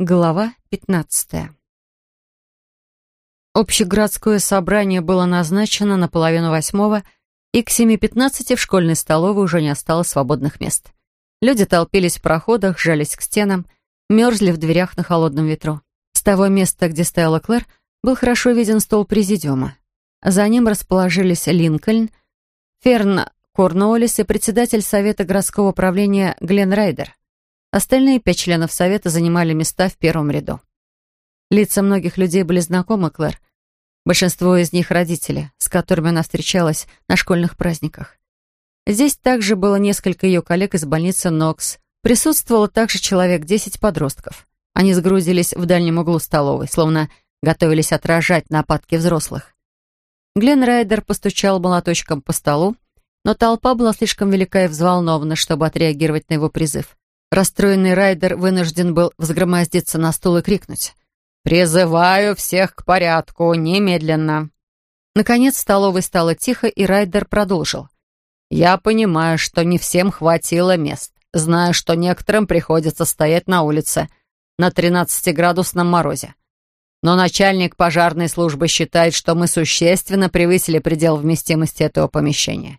Глава 15. Общеградское собрание было назначено на половину восьмого, и к 7.15 в школьной столовой уже не осталось свободных мест. Люди толпились в проходах, жались к стенам, мерзли в дверях на холодном ветру. С того места, где стояла Клэр, был хорошо виден стол президиума. За ним расположились Линкольн, Ферн Корнуоллис и председатель Совета городского управления Глен Райдер. Остальные пять членов совета занимали места в первом ряду. Лица многих людей были знакомы Клэр. Большинство из них родители, с которыми она встречалась на школьных праздниках. Здесь также было несколько ее коллег из больницы Нокс. Присутствовало также человек десять подростков. Они сгрузились в дальнем углу столовой, словно готовились отражать нападки взрослых. Глен Райдер постучал молоточком по столу, но толпа была слишком велика и взволнована, чтобы отреагировать на его призыв. Расстроенный Райдер вынужден был взгромоздиться на стул и крикнуть. «Призываю всех к порядку, немедленно!» Наконец в столовой стало тихо, и Райдер продолжил. «Я понимаю, что не всем хватило мест. Знаю, что некоторым приходится стоять на улице на 13-градусном морозе. Но начальник пожарной службы считает, что мы существенно превысили предел вместимости этого помещения.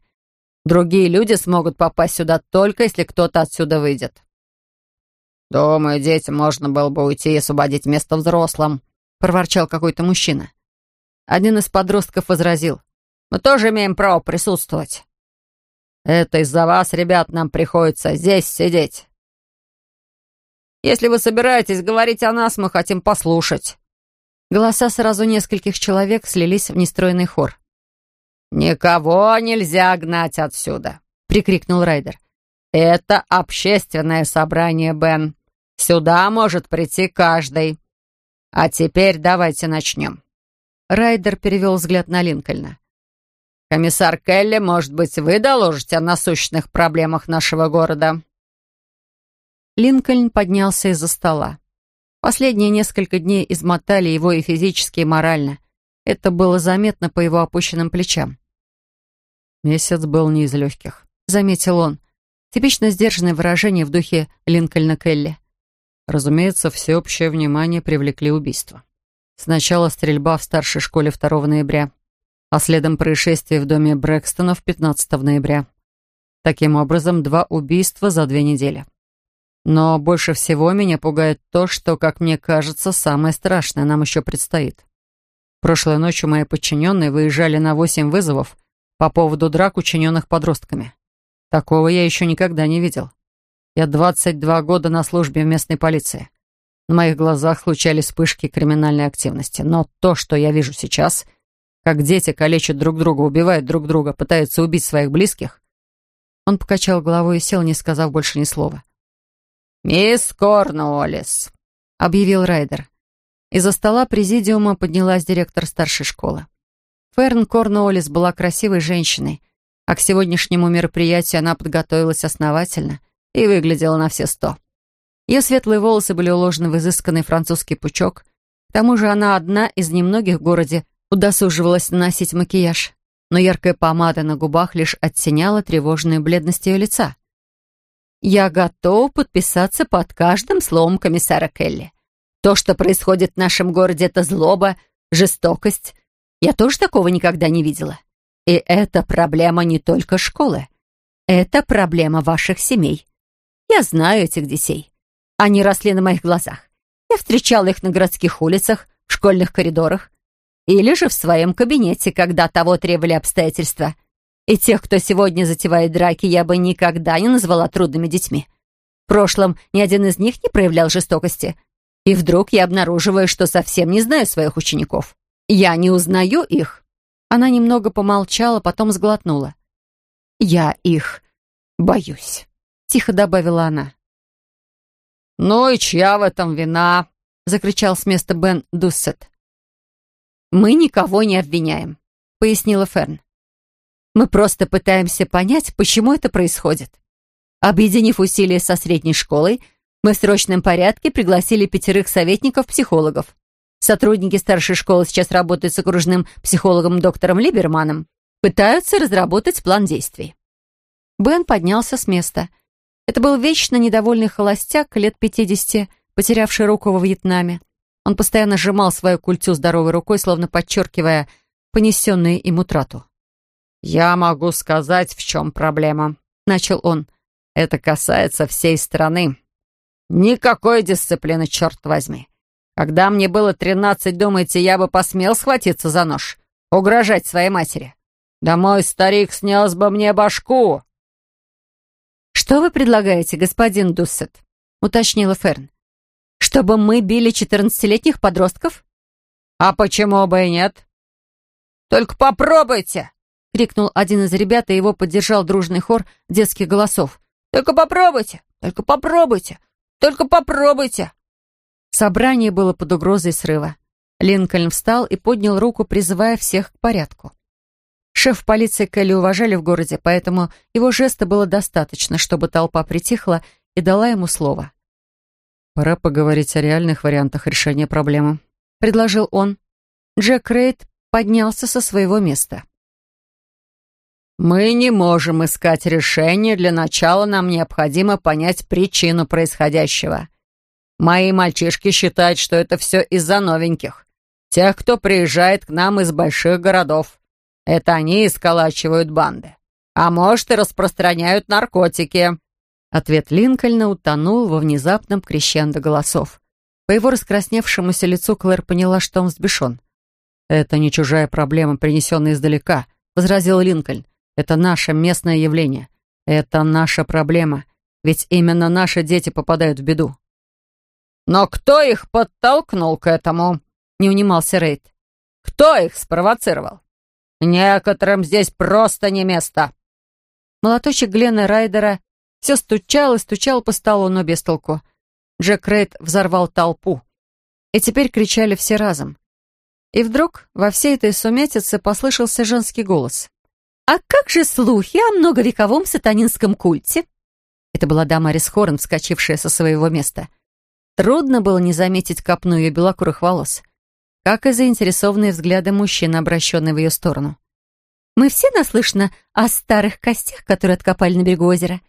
Другие люди смогут попасть сюда только, если кто-то отсюда выйдет. «Думаю, детям можно было бы уйти и освободить место взрослым», — проворчал какой-то мужчина. Один из подростков возразил. «Мы тоже имеем право присутствовать». «Это из-за вас, ребят, нам приходится здесь сидеть». «Если вы собираетесь говорить о нас, мы хотим послушать». Голоса сразу нескольких человек слились в нестройный хор. «Никого нельзя гнать отсюда!» — прикрикнул Райдер. «Это общественное собрание, Бен. Сюда может прийти каждый. А теперь давайте начнем». Райдер перевел взгляд на Линкольна. «Комиссар Келли, может быть, вы доложите о насущных проблемах нашего города?» Линкольн поднялся из-за стола. Последние несколько дней измотали его и физически, и морально. Это было заметно по его опущенным плечам. «Месяц был не из легких», — заметил он. Типично сдержанное выражение в духе Линкольна Келли. Разумеется, всеобщее внимание привлекли убийства. Сначала стрельба в старшей школе 2 ноября, а следом происшествие в доме Брэкстонов 15 ноября. Таким образом, два убийства за две недели. Но больше всего меня пугает то, что, как мне кажется, самое страшное нам еще предстоит. Прошлой ночью мои подчиненные выезжали на восемь вызовов по поводу драк, учиненных подростками. Такого я еще никогда не видел. Я 22 года на службе в местной полиции. На моих глазах случались вспышки криминальной активности. Но то, что я вижу сейчас, как дети калечат друг друга, убивают друг друга, пытаются убить своих близких... Он покачал головой и сел, не сказав больше ни слова. «Мисс Корнуоллес», — объявил Райдер. Из-за стола президиума поднялась директор старшей школы. Ферн Корнуоллес была красивой женщиной, а к сегодняшнему мероприятию она подготовилась основательно и выглядела на все сто. Ее светлые волосы были уложены в изысканный французский пучок. К тому же она одна из немногих в городе удосуживалась наносить макияж, но яркая помада на губах лишь оттеняла тревожную бледность ее лица. «Я готов подписаться под каждым словом комиссара Келли. То, что происходит в нашем городе, это злоба, жестокость. Я тоже такого никогда не видела. И это проблема не только школы. Это проблема ваших семей. Я знаю этих детей. Они росли на моих глазах. Я встречала их на городских улицах, в школьных коридорах. Или же в своем кабинете, когда того требовали обстоятельства. И тех, кто сегодня затевает драки, я бы никогда не назвала трудными детьми. В прошлом ни один из них не проявлял жестокости. И вдруг я обнаруживаю, что совсем не знаю своих учеников. Я не узнаю их. Она немного помолчала, потом сглотнула. «Я их боюсь», — тихо добавила она. «Ну и чья в этом вина?» — закричал с места Бен Дуссет. «Мы никого не обвиняем», — пояснила Ферн. «Мы просто пытаемся понять, почему это происходит. Объединив усилия со средней школой, мы в срочном порядке пригласили пятерых советников-психологов. Сотрудники старшей школы сейчас работают с окружным психологом доктором Либерманом. Пытаются разработать план действий. Бен поднялся с места. Это был вечно недовольный холостяк лет пятидесяти, потерявший руку во Вьетнаме. Он постоянно сжимал свою культю здоровой рукой, словно подчеркивая понесенную им утрату. «Я могу сказать, в чем проблема», — начал он. «Это касается всей страны. Никакой дисциплины, черт возьми. Когда мне было тринадцать, думаете, я бы посмел схватиться за нож? Угрожать своей матери? Да мой старик снес бы мне башку!» «Что вы предлагаете, господин Дуссет?» — уточнила Ферн. «Чтобы мы били четырнадцатилетних подростков?» «А почему бы и нет?» «Только попробуйте!» — крикнул один из ребят, и его поддержал дружный хор детских голосов. «Только попробуйте! Только попробуйте! Только попробуйте!» Собрание было под угрозой срыва. Линкольн встал и поднял руку, призывая всех к порядку. Шеф полиции Келли уважали в городе, поэтому его жеста было достаточно, чтобы толпа притихла и дала ему слово. «Пора поговорить о реальных вариантах решения проблемы», — предложил он. Джек Рейд поднялся со своего места. «Мы не можем искать решение. Для начала нам необходимо понять причину происходящего. Мои мальчишки считают, что это все из-за новеньких. Тех, кто приезжает к нам из больших городов. Это они исколачивают банды. А может, и распространяют наркотики». Ответ Линкольна утонул во внезапном крещендо голосов. По его раскрасневшемуся лицу Клэр поняла, что он взбешен. «Это не чужая проблема, принесенная издалека», — возразил Линкольн. «Это наше местное явление. Это наша проблема. Ведь именно наши дети попадают в беду». «Но кто их подтолкнул к этому?» — не унимался Рейд. «Кто их спровоцировал? Некоторым здесь просто не место». Молоточек Глена Райдера все стучал и стучал по столу, но без толку. Джек Рейд взорвал толпу. И теперь кричали все разом. И вдруг во всей этой сумятице послышался женский голос. «А как же слухи о многовековом сатанинском культе?» Это была Дамарис Хорн, вскочившая со своего места. Трудно было не заметить копну ее белокурых волос, как и заинтересованные взгляды мужчин, обращенные в ее сторону. «Мы все наслышаны о старых костях, которые откопали на берегу озера.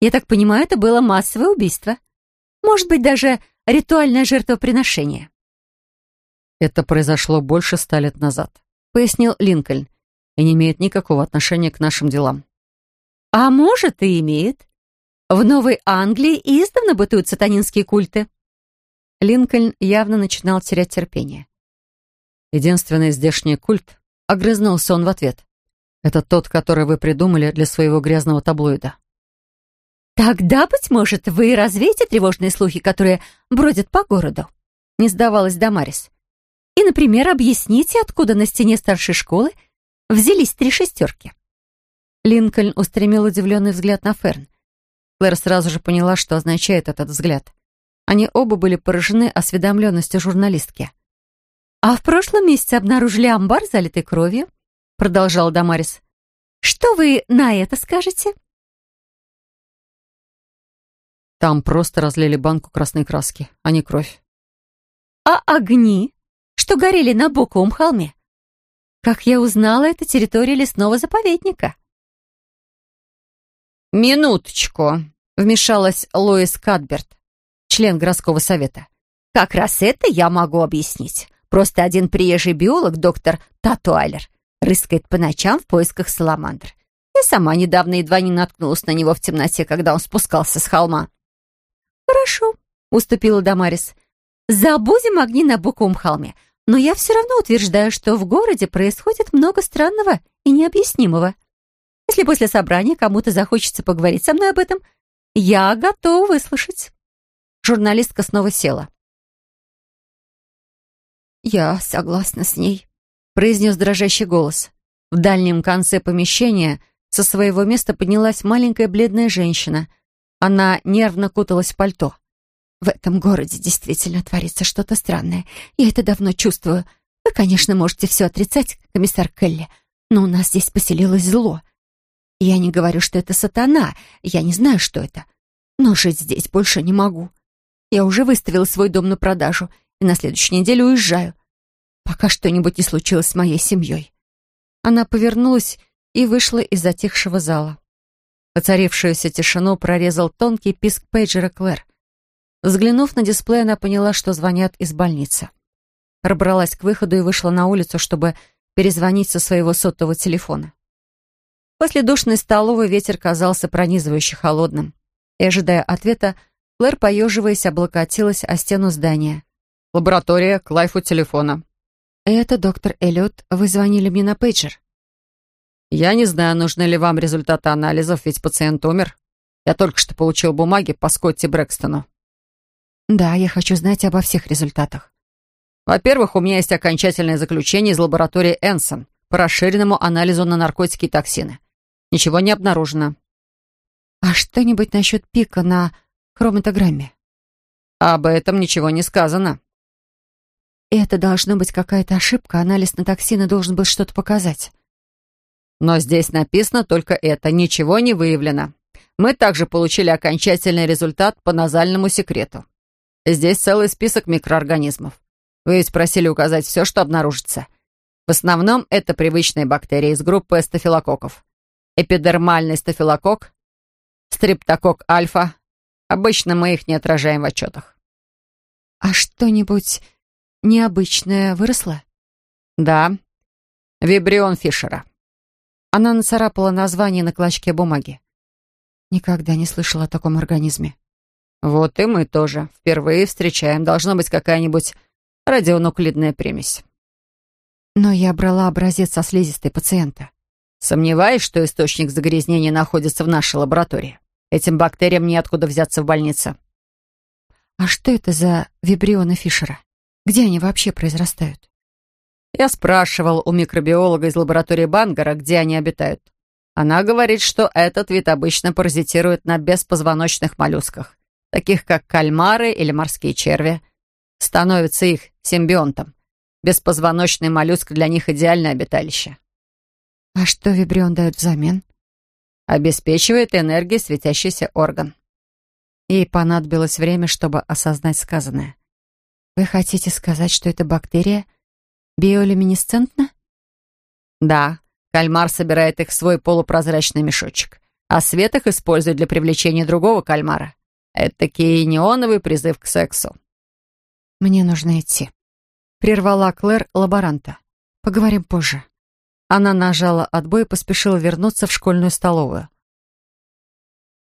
Я так понимаю, это было массовое убийство. Может быть, даже ритуальное жертвоприношение». «Это произошло больше ста лет назад», — пояснил Линкольн, «и не имеет никакого отношения к нашим делам». «А может, и имеет. В Новой Англии издавна бытуют сатанинские культы». Линкольн явно начинал терять терпение. «Единственный здешний культ», — огрызнулся он в ответ, «это тот, который вы придумали для своего грязного таблоида». «Тогда, быть может, вы развеете тревожные слухи, которые бродят по городу?» — не сдавалась Дамарис. «И, например, объясните, откуда на стене старшей школы взялись три шестерки?» Линкольн устремил удивленный взгляд на Ферн. Клэр сразу же поняла, что означает этот взгляд. Они оба были поражены осведомленностью журналистки. «А в прошлом месяце обнаружили амбар, залитый кровью», — продолжал Дамарис. «Что вы на это скажете?» Там просто разлили банку красной краски, а не кровь. «А огни, что горели на Боковом холме? Как я узнала, это территория лесного заповедника». «Минуточку», — вмешалась Лоис Кадберт член городского совета. «Как раз это я могу объяснить. Просто один приезжий биолог, доктор Татуайлер, рыскает по ночам в поисках саламандр. Я сама недавно едва не наткнулась на него в темноте, когда он спускался с холма». «Хорошо», — уступила Дамарис. «Забудем огни на Буковом холме, но я все равно утверждаю, что в городе происходит много странного и необъяснимого. Если после собрания кому-то захочется поговорить со мной об этом, я готова выслушать». Журналистка снова села. «Я согласна с ней», — произнес дрожащий голос. В дальнем конце помещения со своего места поднялась маленькая бледная женщина. Она нервно куталась в пальто. «В этом городе действительно творится что-то странное. Я это давно чувствую. Вы, конечно, можете все отрицать, комиссар Келли, но у нас здесь поселилось зло. Я не говорю, что это сатана, я не знаю, что это. Но жить здесь больше не могу. Я уже выставила свой дом на продажу и на следующей неделе уезжаю. Пока что-нибудь не случилось с моей семьей». Она повернулась и вышла из затихшего зала. Поцарившуюся тишину прорезал тонкий писк пейджера Клэр. Взглянув на дисплей, она поняла, что звонят из больницы. Пробралась к выходу и вышла на улицу, чтобы перезвонить со своего сотового телефона. После душной столовой ветер казался пронизывающе холодным. И, ожидая ответа, Клэр, поеживаясь, облокотилась о стену здания. «Лаборатория, Клайф у телефона». «Это доктор Эллиот. Вы звонили мне на пейджер». «Я не знаю, нужны ли вам результаты анализов, ведь пациент умер. Я только что получил бумаги по Скотти Брэкстону». «Да, я хочу знать обо всех результатах». «Во-первых, у меня есть окончательное заключение из лаборатории Энсон по расширенному анализу на наркотики и токсины. Ничего не обнаружено». «А что-нибудь насчет пика на хроматограмме?» «Об этом ничего не сказано». «Это должно быть какая-то ошибка. Анализ на токсины должен был что-то показать». «Но здесь написано только это. Ничего не выявлено. Мы также получили окончательный результат по назальному секрету. Здесь целый список микроорганизмов. Вы ведь просили указать все, что обнаружится. В основном это привычные бактерии из группы стафилококков. Эпидермальный стафилококк, стриптококк альфа. Обычно мы их не отражаем в отчетах. А что-нибудь необычное выросло? Да. Вибрион Фишера. Она нацарапала название на клочке бумаги. Никогда не слышала о таком организме. Вот и мы тоже. Впервые встречаем. Должна быть какая-нибудь радионуклидная примесь. Но я брала образец со слизистой пациента. Сомневаюсь, что источник загрязнения находится в нашей лаборатории. Этим бактериям неоткуда взяться в больнице. А что это за вибрионы Фишера? Где они вообще произрастают? Я спрашивал у микробиолога из лаборатории Бангара, где они обитают. Она говорит, что этот вид обычно паразитирует на беспозвоночных моллюсках таких как кальмары или морские черви, становится их симбионтом. Беспозвоночный моллюск для них идеальное обиталище. А что вибрион дает взамен? Обеспечивает энергией светящийся орган. Ей понадобилось время, чтобы осознать сказанное. Вы хотите сказать, что эта бактерия биолюминесцентна? Да, кальмар собирает их в свой полупрозрачный мешочек, а свет их использует для привлечения другого кальмара. Этакий неоновый призыв к сексу. «Мне нужно идти», — прервала Клэр лаборанта. «Поговорим позже». Она нажала отбой и поспешила вернуться в школьную столовую.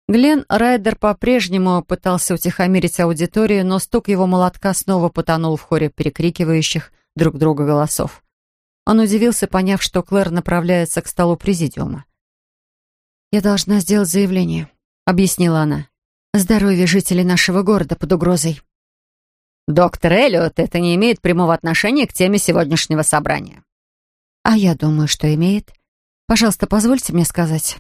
Глен Райдер по-прежнему пытался утихомирить аудиторию, но стук его молотка снова потонул в хоре перекрикивающих друг друга голосов. Он удивился, поняв, что Клэр направляется к столу президиума. «Я должна сделать заявление», — объяснила она. Здоровье жителей нашего города под угрозой. Доктор Эллиот, это не имеет прямого отношения к теме сегодняшнего собрания. А я думаю, что имеет. Пожалуйста, позвольте мне сказать.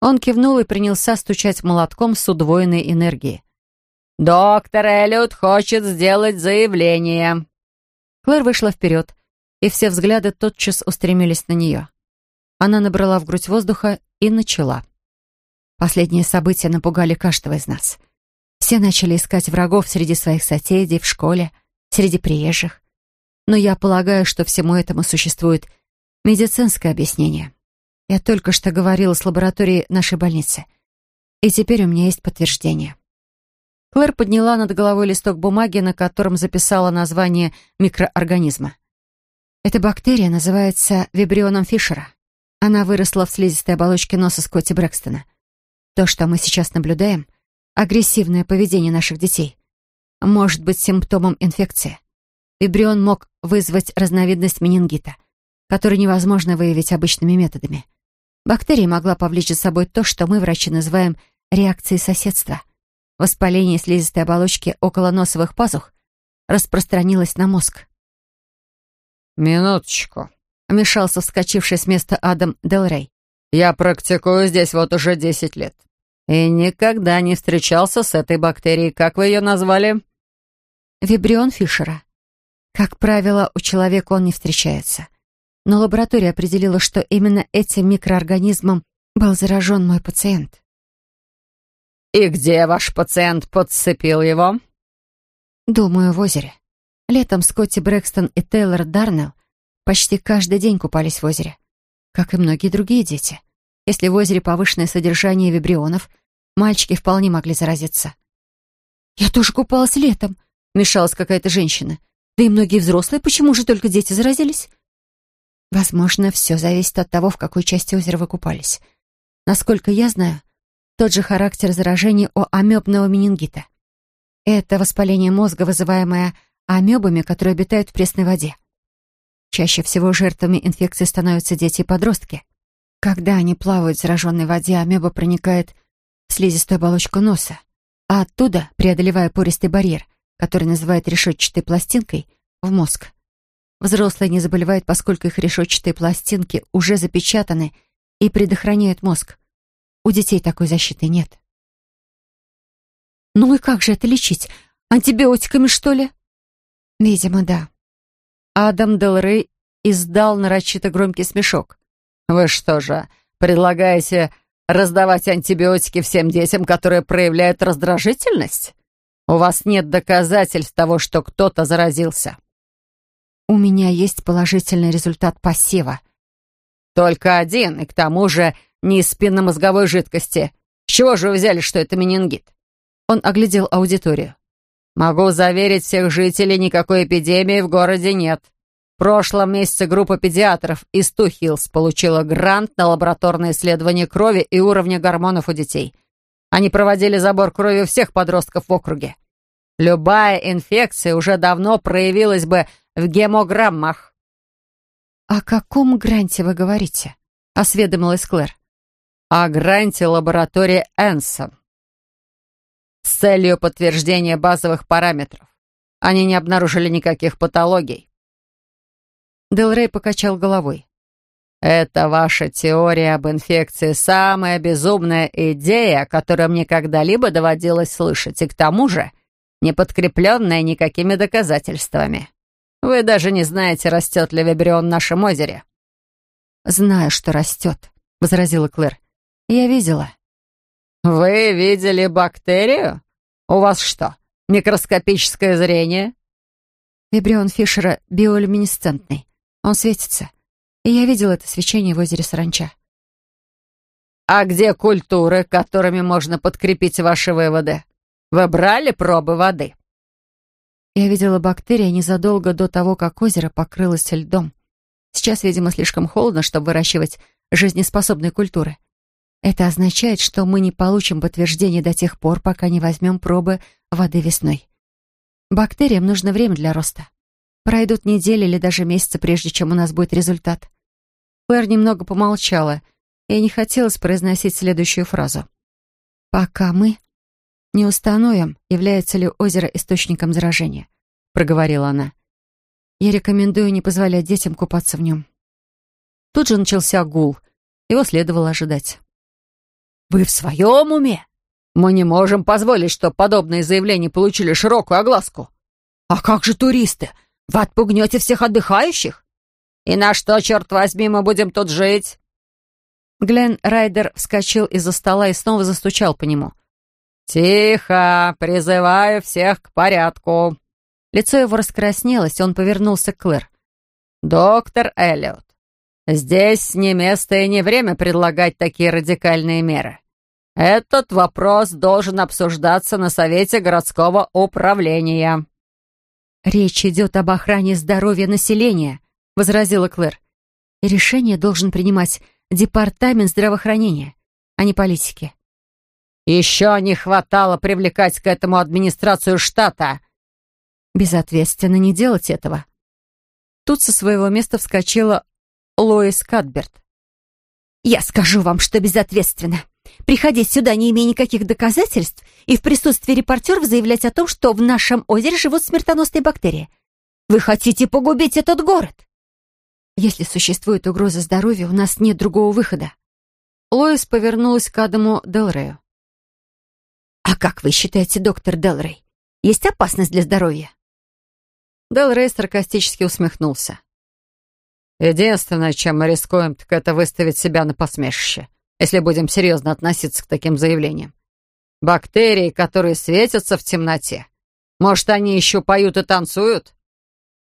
Он кивнул и принялся стучать молотком с удвоенной энергией. «Доктор Эллиот хочет сделать заявление». Клэр вышла вперед, и все взгляды тотчас устремились на нее. Она набрала в грудь воздуха и начала. Последние события напугали каждого из нас. Все начали искать врагов среди своих соседей, в школе, среди приезжих. Но я полагаю, что всему этому существует медицинское объяснение. Я только что говорила с лабораторией нашей больницы. И теперь у меня есть подтверждение. Клэр подняла над головой листок бумаги, на котором записала название микроорганизма. Эта бактерия называется вибрионом Фишера. Она выросла в слизистой оболочке носа Скотти Брэкстона. То, что мы сейчас наблюдаем, агрессивное поведение наших детей, может быть симптомом инфекции. Вибрион мог вызвать разновидность менингита, который невозможно выявить обычными методами. Бактерия могла повлечь за собой то, что мы, врачи, называем реакцией соседства. Воспаление слизистой оболочки около носовых пазух распространилось на мозг. «Минуточку», — вмешался вскочивший с места Адам Делрей. «Я практикую здесь вот уже десять лет и никогда не встречался с этой бактерией. Как вы ее назвали?» «Вибрион Фишера. Как правило, у человека он не встречается. Но лаборатория определила, что именно этим микроорганизмом был заражен мой пациент». «И где ваш пациент подцепил его?» «Думаю, в озере. Летом Скотти Брэкстон и Тейлор Дарнелл почти каждый день купались в озере, как и многие другие дети. Если в озере повышенное содержание вибрионов, мальчики вполне могли заразиться. «Я тоже купалась летом», — мешалась какая-то женщина. «Да и многие взрослые, почему же только дети заразились?» Возможно, все зависит от того, в какой части озера вы купались. Насколько я знаю, тот же характер заражения у амебного менингита. Это воспаление мозга, вызываемое амебами, которые обитают в пресной воде. Чаще всего жертвами инфекции становятся дети и подростки. Когда они плавают в зараженной воде, амеба проникает в слизистую оболочку носа, а оттуда, преодолевая пористый барьер, который называют решетчатой пластинкой, в мозг. Взрослые не заболевают, поскольку их решетчатые пластинки уже запечатаны и предохраняют мозг. У детей такой защиты нет. «Ну и как же это лечить? Антибиотиками, что ли?» «Видимо, да». Адам Делрей издал нарочито громкий смешок. «Вы что же, предлагаете раздавать антибиотики всем детям, которые проявляют раздражительность? У вас нет доказательств того, что кто-то заразился». «У меня есть положительный результат посева». «Только один, и к тому же не из спинномозговой жидкости. С чего же вы взяли, что это менингит?» Он оглядел аудиторию. «Могу заверить всех жителей, никакой эпидемии в городе нет прошлом месяце группа педиатров из Тухилс получила грант на лабораторное исследование крови и уровня гормонов у детей. Они проводили забор крови у всех подростков в округе. Любая инфекция уже давно проявилась бы в гемограммах. «О каком гранте вы говорите?» — осведомилась Клэр. «О гранте лаборатории Энсон. С целью подтверждения базовых параметров. Они не обнаружили никаких патологий. Делрей покачал головой. «Это ваша теория об инфекции самая безумная идея, которую мне когда-либо доводилось слышать, и к тому же не подкрепленная никакими доказательствами. Вы даже не знаете, растет ли вибрион в нашем озере». «Знаю, что растет», — возразила Клэр. «Я видела». «Вы видели бактерию? У вас что, микроскопическое зрение?» Вибрион Фишера биолюминесцентный. Он светится. И я видел это свечение в озере Саранча. «А где культуры, которыми можно подкрепить ваши выводы? Вы брали пробы воды?» Я видела бактерии незадолго до того, как озеро покрылось льдом. Сейчас, видимо, слишком холодно, чтобы выращивать жизнеспособные культуры. Это означает, что мы не получим подтверждения до тех пор, пока не возьмем пробы воды весной. Бактериям нужно время для роста. Пройдут недели или даже месяцы, прежде чем у нас будет результат. Клэр немного помолчала, и не хотелось произносить следующую фразу. «Пока мы не установим, является ли озеро источником заражения», — проговорила она. «Я рекомендую не позволять детям купаться в нем». Тут же начался гул. Его следовало ожидать. «Вы в своем уме? Мы не можем позволить, чтобы подобные заявления получили широкую огласку. А как же туристы? Вы отпугнете всех отдыхающих? И на что, черт возьми, мы будем тут жить?» Глен Райдер вскочил из-за стола и снова застучал по нему. «Тихо! Призываю всех к порядку!» Лицо его раскраснелось, он повернулся к Клэр. «Доктор Эллиот, здесь не место и не время предлагать такие радикальные меры. Этот вопрос должен обсуждаться на Совете городского управления». «Речь идет об охране здоровья населения», — возразила Клэр. «И решение должен принимать Департамент здравоохранения, а не политики». «Еще не хватало привлекать к этому администрацию штата». «Безответственно не делать этого». Тут со своего места вскочила Лоис Кадберт. «Я скажу вам, что безответственно. Приходить сюда, не имея никаких доказательств, и в присутствии репортеров заявлять о том, что в нашем озере живут смертоносные бактерии. Вы хотите погубить этот город? Если существует угроза здоровью, у нас нет другого выхода. Лоис повернулась к Адаму Делрею. «А как вы считаете, доктор Делрей, есть опасность для здоровья?» Делрей саркастически усмехнулся. «Единственное, чем мы рискуем, так это выставить себя на посмешище если будем серьезно относиться к таким заявлениям. Бактерии, которые светятся в темноте. Может, они еще поют и танцуют?»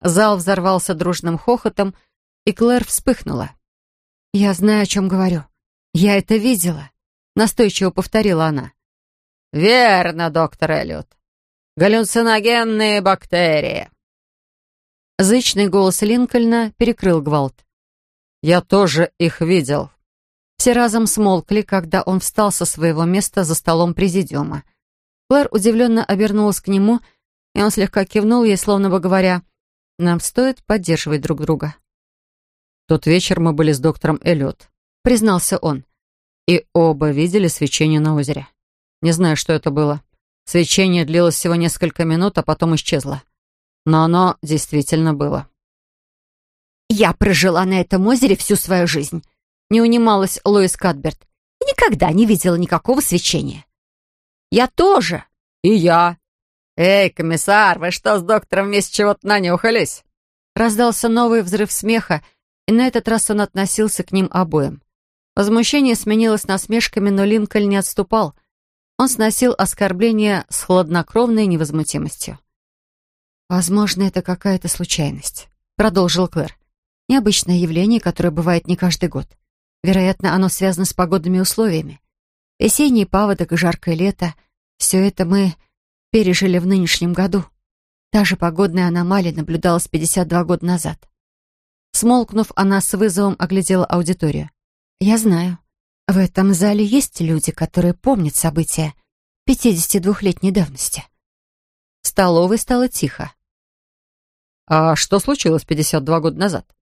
Зал взорвался дружным хохотом, и Клэр вспыхнула. «Я знаю, о чем говорю. Я это видела», — настойчиво повторила она. «Верно, доктор Эллиот. галлюциногенные бактерии». Зычный голос Линкольна перекрыл гвалт. «Я тоже их видел». Все разом смолкли, когда он встал со своего места за столом президиума. Клэр удивленно обернулась к нему, и он слегка кивнул ей, словно бы говоря, «Нам стоит поддерживать друг друга». «Тот вечер мы были с доктором Эллиот», — признался он. «И оба видели свечение на озере. Не знаю, что это было. Свечение длилось всего несколько минут, а потом исчезло. Но оно действительно было». «Я прожила на этом озере всю свою жизнь», — не унималась Лоис Кадберт. «И никогда не видела никакого свечения». «Я тоже». «И я». «Эй, комиссар, вы что, с доктором вместе чего-то нанюхались?» Раздался новый взрыв смеха, и на этот раз он относился к ним обоим. Возмущение сменилось насмешками, но Линкольн не отступал. Он сносил оскорбления с хладнокровной невозмутимостью. «Возможно, это какая-то случайность», — продолжил Клэр. «Необычное явление, которое бывает не каждый год. Вероятно, оно связано с погодными условиями. Весенний паводок и жаркое лето — все это мы пережили в нынешнем году. Та же погодная аномалия наблюдалась 52 года назад. Смолкнув, она с вызовом оглядела аудиторию. «Я знаю. В этом зале есть люди, которые помнят события 52-летней давности». В столовой стало тихо. «А что случилось 52 года назад?»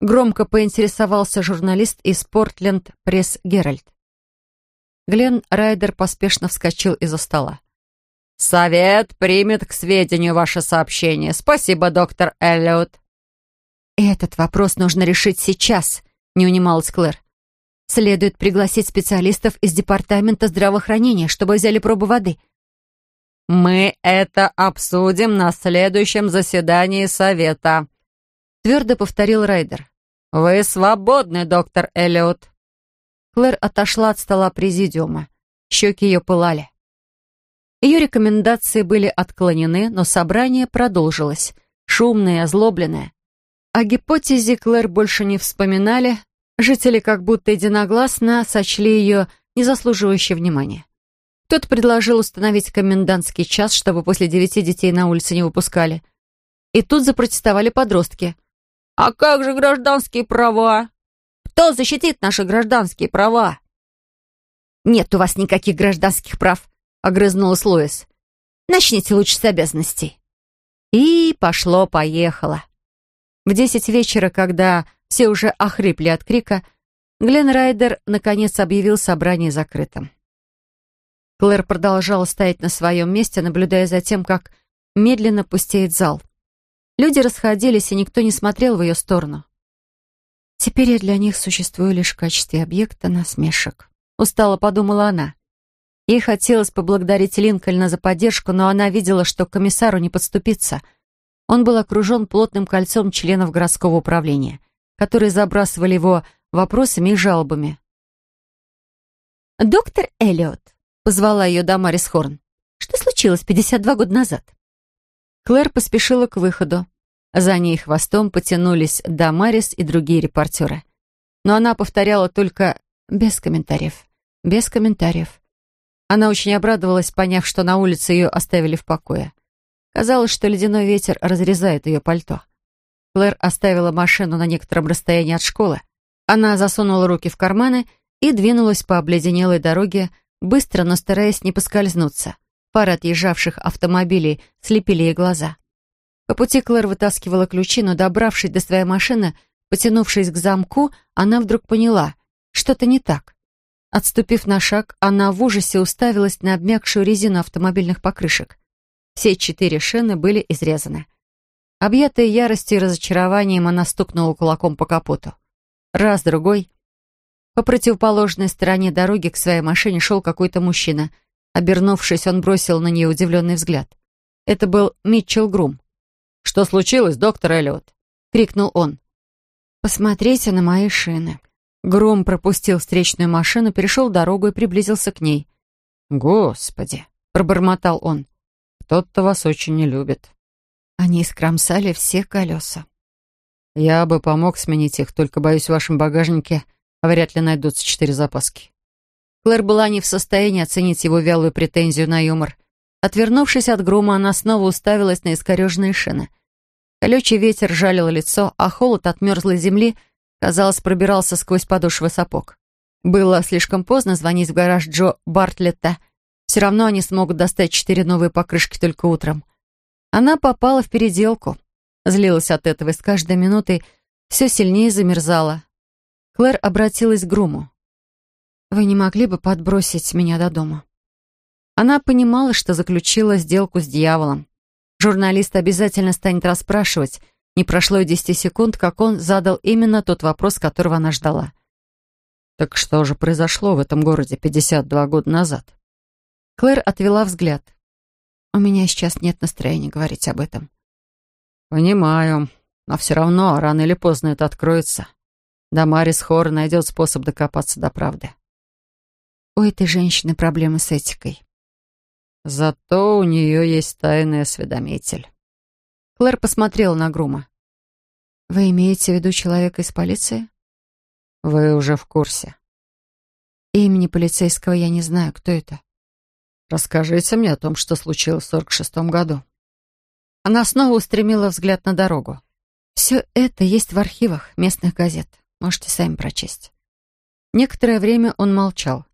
Громко поинтересовался журналист из Портленд Пресс Геральт. Глен Райдер поспешно вскочил из-за стола. «Совет примет к сведению ваше сообщение. Спасибо, доктор Эллиот». «Этот вопрос нужно решить сейчас», — не унималась Клэр. «Следует пригласить специалистов из Департамента здравоохранения, чтобы взяли пробу воды». «Мы это обсудим на следующем заседании Совета», — твердо повторил Райдер. «Вы свободны, доктор Эллиот». Клэр отошла от стола президиума. Щеки ее пылали. Ее рекомендации были отклонены, но собрание продолжилось, шумное и озлобленное. О гипотезе Клэр больше не вспоминали. Жители как будто единогласно сочли ее незаслуживающей внимания. Кто-то предложил установить комендантский час, чтобы после девяти детей на улице не выпускали. И тут запротестовали подростки. «А как же гражданские права?» «Кто защитит наши гражданские права?» «Нет у вас никаких гражданских прав», — огрызнулась Лоис. «Начните лучше с обязанностей». И пошло-поехало. В десять вечера, когда все уже охрипли от крика, Глен Райдер наконец объявил собрание закрытым. Клэр продолжала стоять на своем месте, наблюдая за тем, как медленно пустеет зал. Люди расходились, и никто не смотрел в ее сторону. «Теперь я для них существую лишь в качестве объекта насмешек», — устало подумала она. Ей хотелось поблагодарить Линкольна за поддержку, но она видела, что к комиссару не подступиться — он был окружен плотным кольцом членов городского управления, которые забрасывали его вопросами и жалобами. «Доктор Эллиот», — позвала ее Дамарис Хорн, — «что случилось 52 года назад?» Клэр поспешила к выходу. За ней хвостом потянулись Дамарис и другие репортеры. Но она повторяла только «без комментариев, без комментариев». Она очень обрадовалась, поняв, что на улице ее оставили в покое. Казалось, что ледяной ветер разрезает ее пальто. Клэр оставила машину на некотором расстоянии от школы. Она засунула руки в карманы и двинулась по обледенелой дороге, быстро, но стараясь не поскользнуться. Пары отъезжавших автомобилей слепили ей глаза. По пути Клэр вытаскивала ключи, но, добравшись до своей машины, потянувшись к замку, она вдруг поняла, что-то не так. Отступив на шаг, она в ужасе уставилась на обмякшую резину автомобильных покрышек. Все четыре шины были изрезаны. Объятая яростью и разочарованием, она стукнула кулаком по капоту. Раз, другой. По противоположной стороне дороги к своей машине шел какой-то мужчина. Обернувшись, он бросил на нее удивленный взгляд. Это был Митчелл Грум. «Что случилось, доктор Эллиот?» — крикнул он. «Посмотрите на мои шины». Грум пропустил встречную машину, перешел дорогу и приблизился к ней. «Господи!» — пробормотал он. Кто-то вас очень не любит». Они искромсали все колеса. «Я бы помог сменить их, только, боюсь, в вашем багажнике вряд ли найдутся четыре запаски». Клэр была не в состоянии оценить его вялую претензию на юмор. Отвернувшись от грума, она снова уставилась на искореженные шины. Колючий ветер жалил лицо, а холод от мерзлой земли, казалось, пробирался сквозь подошвы сапог. Было слишком поздно звонить в гараж Джо Бартлетта. Все равно они смогут достать четыре новые покрышки только утром. Она попала в переделку. Злилась от этого и с каждой минутой все сильнее замерзала. Клэр обратилась к Груму. «Вы не могли бы подбросить меня до дома?» Она понимала, что заключила сделку с дьяволом. Журналист обязательно станет расспрашивать. Не прошло и десяти секунд, как он задал именно тот вопрос, которого она ждала. «Так что же произошло в этом городе 52 года назад?» Клэр отвела взгляд. «У меня сейчас нет настроения говорить об этом». «Понимаю, но все равно рано или поздно это откроется. Дамарис Хор найдет способ докопаться до правды». «У этой женщины проблемы с этикой. Зато у нее есть тайный осведомитель. Клэр посмотрела на Грума. «Вы имеете в виду человека из полиции?» «Вы уже в курсе». «Имени полицейского я не знаю. Кто это?» «Расскажите мне о том, что случилось в сорок шестом году». Она снова устремила взгляд на дорогу. «Все это есть в архивах местных газет. Можете сами прочесть». Некоторое время он молчал.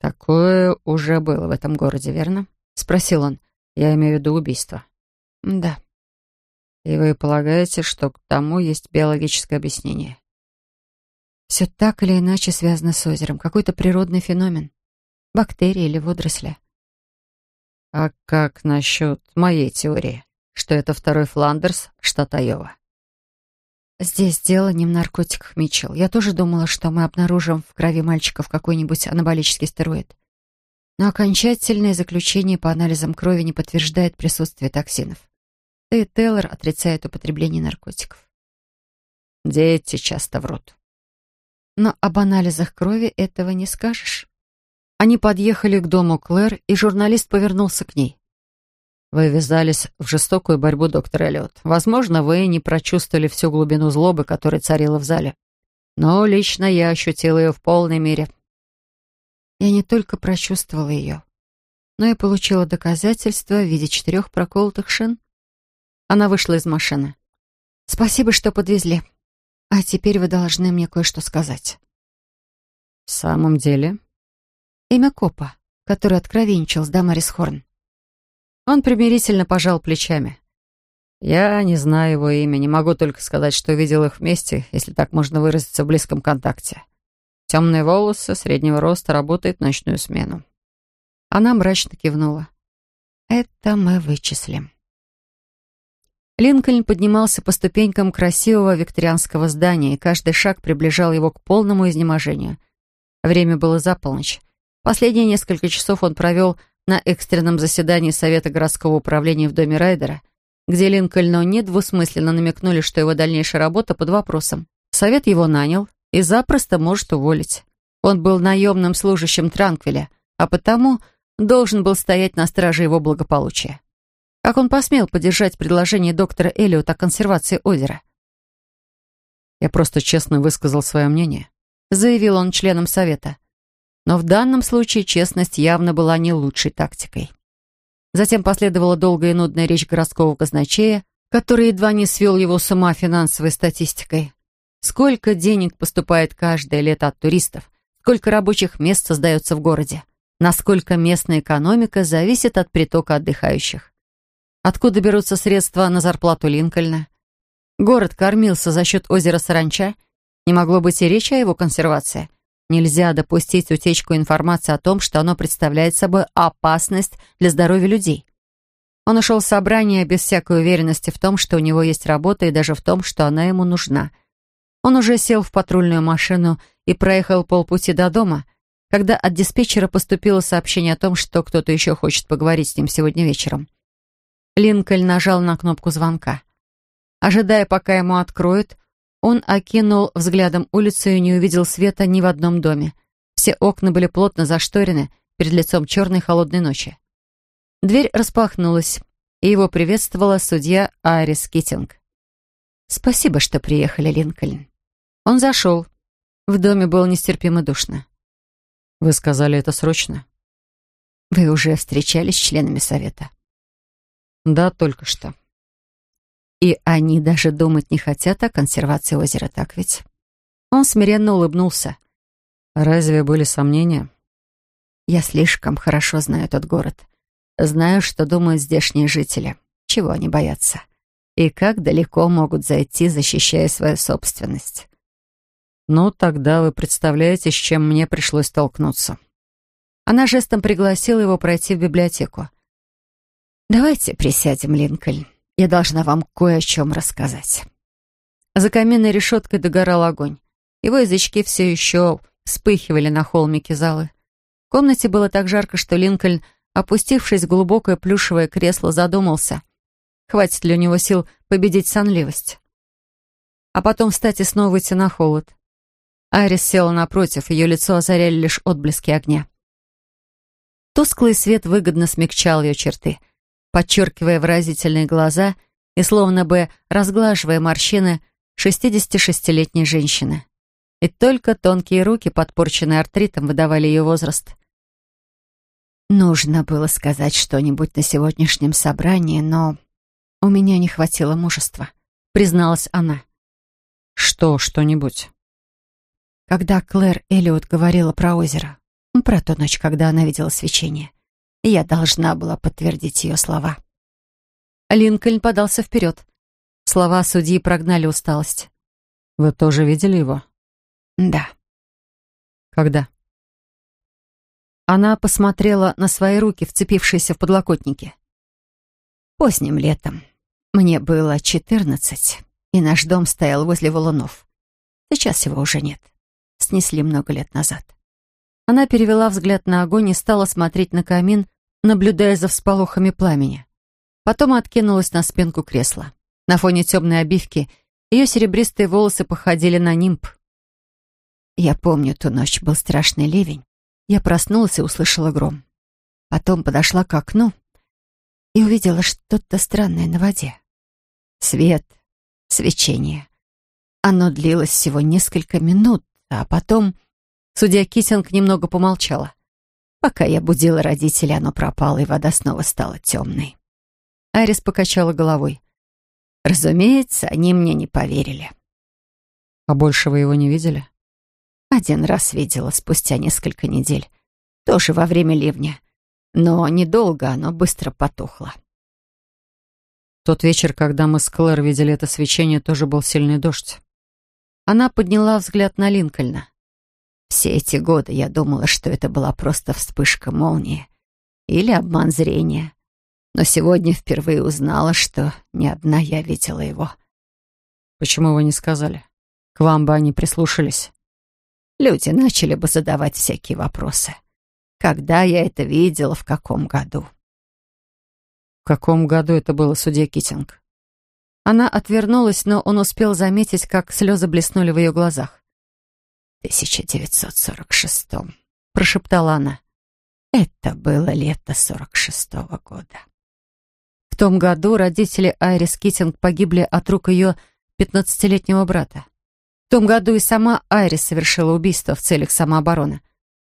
«Такое уже было в этом городе, верно?» — спросил он. «Я имею в виду убийство». «Да». «И вы полагаете, что к тому есть биологическое объяснение?» «Все так или иначе связано с озером. Какой-то природный феномен. Бактерии или водоросли». «А как насчет моей теории, что это второй Фландерс, штат Айова?» Здесь дело не в наркотиках, Митчелл. Я тоже думала, что мы обнаружим в крови мальчиков какой-нибудь анаболический стероид. Но окончательное заключение по анализам крови не подтверждает присутствие токсинов. Да и Тейлор отрицает употребление наркотиков. Дети часто врут. Но об анализах крови этого не скажешь. Они подъехали к дому Клэр, и журналист повернулся к ней. Вы ввязались в жестокую борьбу, доктор Эллиот. Возможно, вы не прочувствовали всю глубину злобы, которая царила в зале. Но лично я ощутила ее в полной мере. Я не только прочувствовала ее, но и получила доказательства в виде четырех проколотых шин. Она вышла из машины. «Спасибо, что подвезли. А теперь вы должны мне кое-что сказать». «В самом деле?» «Имя копа, который откровенничал с Дамарис Хорн». Он примирительно пожал плечами. «Я не знаю его имя, не могу только сказать, что видел их вместе, если так можно выразиться, в близком контакте. Темные волосы, среднего роста, работает ночную смену». Она мрачно кивнула. «Это мы вычислим». Линкольн поднимался по ступенькам красивого викторианского здания, и каждый шаг приближал его к полному изнеможению. Время было за полночь. Последние несколько часов он провел на экстренном заседании Совета городского управления в доме Райдера, где Линкольну недвусмысленно намекнули, что его дальнейшая работа под вопросом. Совет его нанял и запросто может уволить. Он был наемным служащим Транквиля, а потому должен был стоять на страже его благополучия. Как он посмел поддержать предложение доктора Эллиота о консервации озера? «Я просто честно высказал свое мнение», — заявил он членам Совета. Но в данном случае честность явно была не лучшей тактикой. Затем последовала долгая и нудная речь городского казначея, который едва не свел его с ума финансовой статистикой. Сколько денег поступает каждое лето от туристов, сколько рабочих мест создается в городе, насколько местная экономика зависит от притока отдыхающих. Откуда берутся средства на зарплату Линкольна? Город кормился за счет озера Саранча, не могло быть и речи о его консервации. Нельзя допустить утечку информации о том, что оно представляет собой опасность для здоровья людей. Он ушел в собрание без всякой уверенности в том, что у него есть работа и даже в том, что она ему нужна. Он уже сел в патрульную машину и проехал полпути до дома, когда от диспетчера поступило сообщение о том, что кто-то еще хочет поговорить с ним сегодня вечером. Линкольн нажал на кнопку звонка. Ожидая, пока ему откроют, он окинул взглядом улицу и не увидел света ни в одном доме. Все окна были плотно зашторены перед лицом черной холодной ночи. Дверь распахнулась, и его приветствовала судья Айрис Китинг. «Спасибо, что приехали, Линкольн». Он зашел. В доме было нестерпимо душно. «Вы сказали это срочно?» Вы уже встречались с членами совета? Да, только что. И они даже думать не хотят о консервации озера, так ведь? Он смиренно улыбнулся. Разве были сомнения? Я слишком хорошо знаю этот город. Знаю, что думают здешние жители. Чего они боятся? И как далеко могут зайти, защищая свою собственность? Ну, тогда вы представляете, с чем мне пришлось столкнуться. Она жестом пригласила его пройти в библиотеку. «Давайте присядем, Линкольн. Я должна вам кое о чем рассказать». За каминной решеткой догорал огонь. Его язычки все еще вспыхивали на холмике залы. В комнате было так жарко, что Линкольн, опустившись в глубокое плюшевое кресло, задумался, хватит ли у него сил победить сонливость. А потом встать и снова выйти на холод. Айрис села напротив, ее лицо озаряли лишь отблески огня. Тусклый свет выгодно смягчал ее черты, подчеркивая выразительные глаза и словно бы разглаживая морщины 66-летней женщины. И только тонкие руки, подпорченные артритом, выдавали ее возраст. Нужно было сказать что-нибудь на сегодняшнем собрании, но у меня не хватило мужества, призналась она. Что что-нибудь? Когда Клэр Эллиот говорила про озеро, про ту ночь, когда она видела свечение, я должна была подтвердить ее слова. Линкольн подался вперед. Слова судьи прогнали усталость. «Вы тоже видели его?» «Да». «Когда?» Она посмотрела на свои руки, вцепившиеся в подлокотники. Поздним летом. Мне было четырнадцать, и наш дом стоял возле валунов. Сейчас его уже нет. Снесли много лет назад. Она перевела взгляд на огонь и стала смотреть на камин, наблюдая за всполохами пламени. Потом откинулась на спинку кресла. На фоне темной обивки ее серебристые волосы походили на нимб. Я помню, ту ночь был страшный ливень. Я проснулась и услышала гром. Потом подошла к окну и увидела что-то странное на воде. Свет, свечение. Оно длилось всего несколько минут, а потом... Судья Китинг немного помолчала. Пока я будила родителей, оно пропало, и вода снова стала темной. Айрис покачала головой. Разумеется, они мне не поверили. А больше вы его не видели? Один раз видела спустя несколько недель. Тоже во время ливня. Но недолго оно быстро потухло. Тот вечер, когда мы с Клэр видели это свечение, тоже был сильный дождь. Она подняла взгляд на Линкольна. Все эти годы я думала, что это была просто вспышка молнии или обман зрения. Но сегодня впервые узнала, что не одна я видела его. Почему вы не сказали? К вам бы они прислушались. Люди начали бы задавать всякие вопросы. Когда я это видела, в каком году? В каком году это было, судья Китинг? Она отвернулась, но он успел заметить, как слезы блеснули в ее глазах. «В 1946-м», — прошептала она. «Это было лето 46-го года». В том году родители Айрис Китинг погибли от рук ее пятнадцатилетнего брата. В том году и сама Айрис совершила убийство в целях самообороны.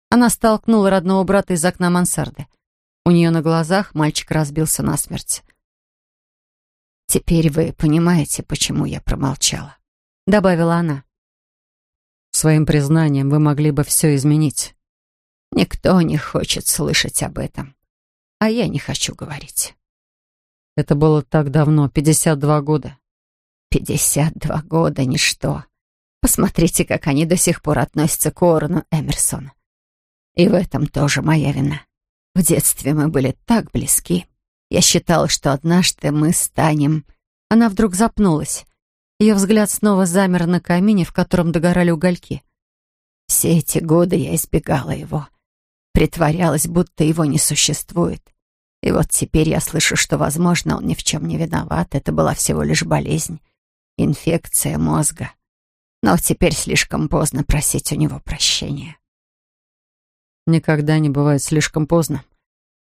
Она столкнула родного брата из окна мансарды. У нее на глазах мальчик разбился насмерть. «Теперь вы понимаете, почему я промолчала», — добавила она. «Своим признанием вы могли бы все изменить». «Никто не хочет слышать об этом, а я не хочу говорить». Это было так давно, 52 года. 52 года — ничто. Посмотрите, как они до сих пор относятся к Уоррену Эмерсону. И в этом тоже моя вина. В детстве мы были так близки. Я считала, что однажды мы станем... Она вдруг запнулась. Ее взгляд снова замер на камине, в котором догорали угольки. Все эти годы я избегала его. Притворялась, будто его не существует. И вот теперь я слышу, что, возможно, он ни в чем не виноват. Это была всего лишь болезнь, инфекция мозга. Но теперь слишком поздно просить у него прощения. Никогда не бывает слишком поздно.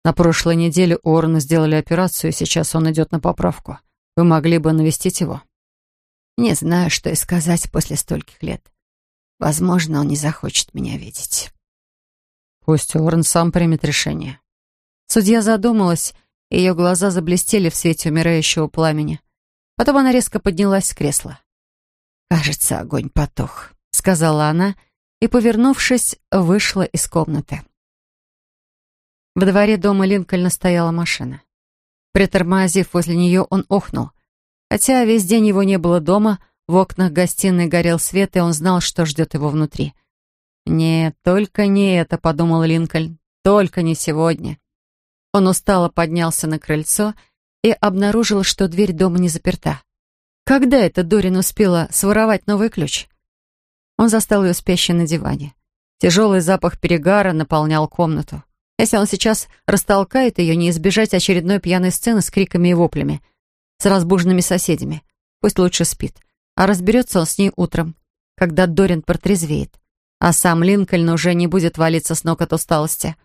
На прошлой неделе Уоррену сделали операцию, и сейчас он идет на поправку. Вы могли бы навестить его? Не знаю, что и сказать после стольких лет. Возможно, он не захочет меня видеть. Пусть Уоррен сам примет решение. Судья задумалась, и ее глаза заблестели в свете умирающего пламени. Потом она резко поднялась с кресла. «Кажется, огонь потух», — сказала она, и, повернувшись, вышла из комнаты. В дворе дома Линкольна стояла машина. Притормозив возле нее, он охнул. Хотя весь день его не было дома, в окнах гостиной горел свет, и он знал, что ждет его внутри. «Нет, только не это», — подумал Линкольн, — «только не сегодня». Он устало поднялся на крыльцо и обнаружил, что дверь дома не заперта. Когда это Дорин успела своровать новый ключ? Он застал ее спящей на диване. Тяжелый запах перегара наполнял комнату. Если он сейчас растолкает ее, не избежать очередной пьяной сцены с криками и воплями, с разбуженными соседями. Пусть лучше спит. А разберется он с ней утром, когда Дорин протрезвеет. А сам Линкольн уже не будет валиться с ног от усталости.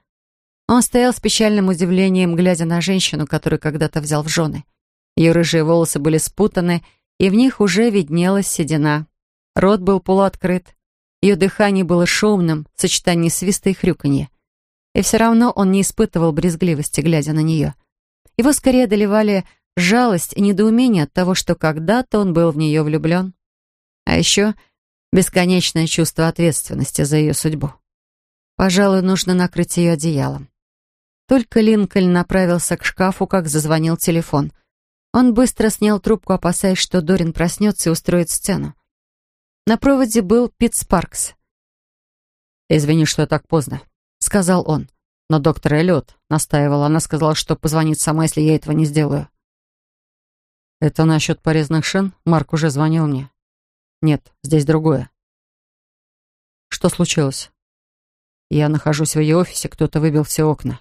Он стоял с печальным удивлением, глядя на женщину, которую когда-то взял в жены. Ее рыжие волосы были спутаны, и в них уже виднелась седина. Рот был полуоткрыт. Ее дыхание было шумным, в сочетании свиста и хрюканья. И все равно он не испытывал брезгливости, глядя на нее. Его скорее одолевали жалость и недоумение от того, что когда-то он был в нее влюблен. А еще бесконечное чувство ответственности за ее судьбу. Пожалуй, нужно накрыть ее одеялом. Только Линкольн направился к шкафу, как зазвонил телефон. Он быстро снял трубку, опасаясь, что Дорин проснется и устроит сцену. На проводе был Пит Спаркс. «Извини, что так поздно», сказал он. Но доктор Эллиот настаивала. Она сказала, что позвонит сама, если я этого не сделаю. Это насчет порезанных шин? Марк уже звонил мне. Нет, здесь другое. Что случилось? Я нахожусь в ее офисе, кто-то выбил все окна.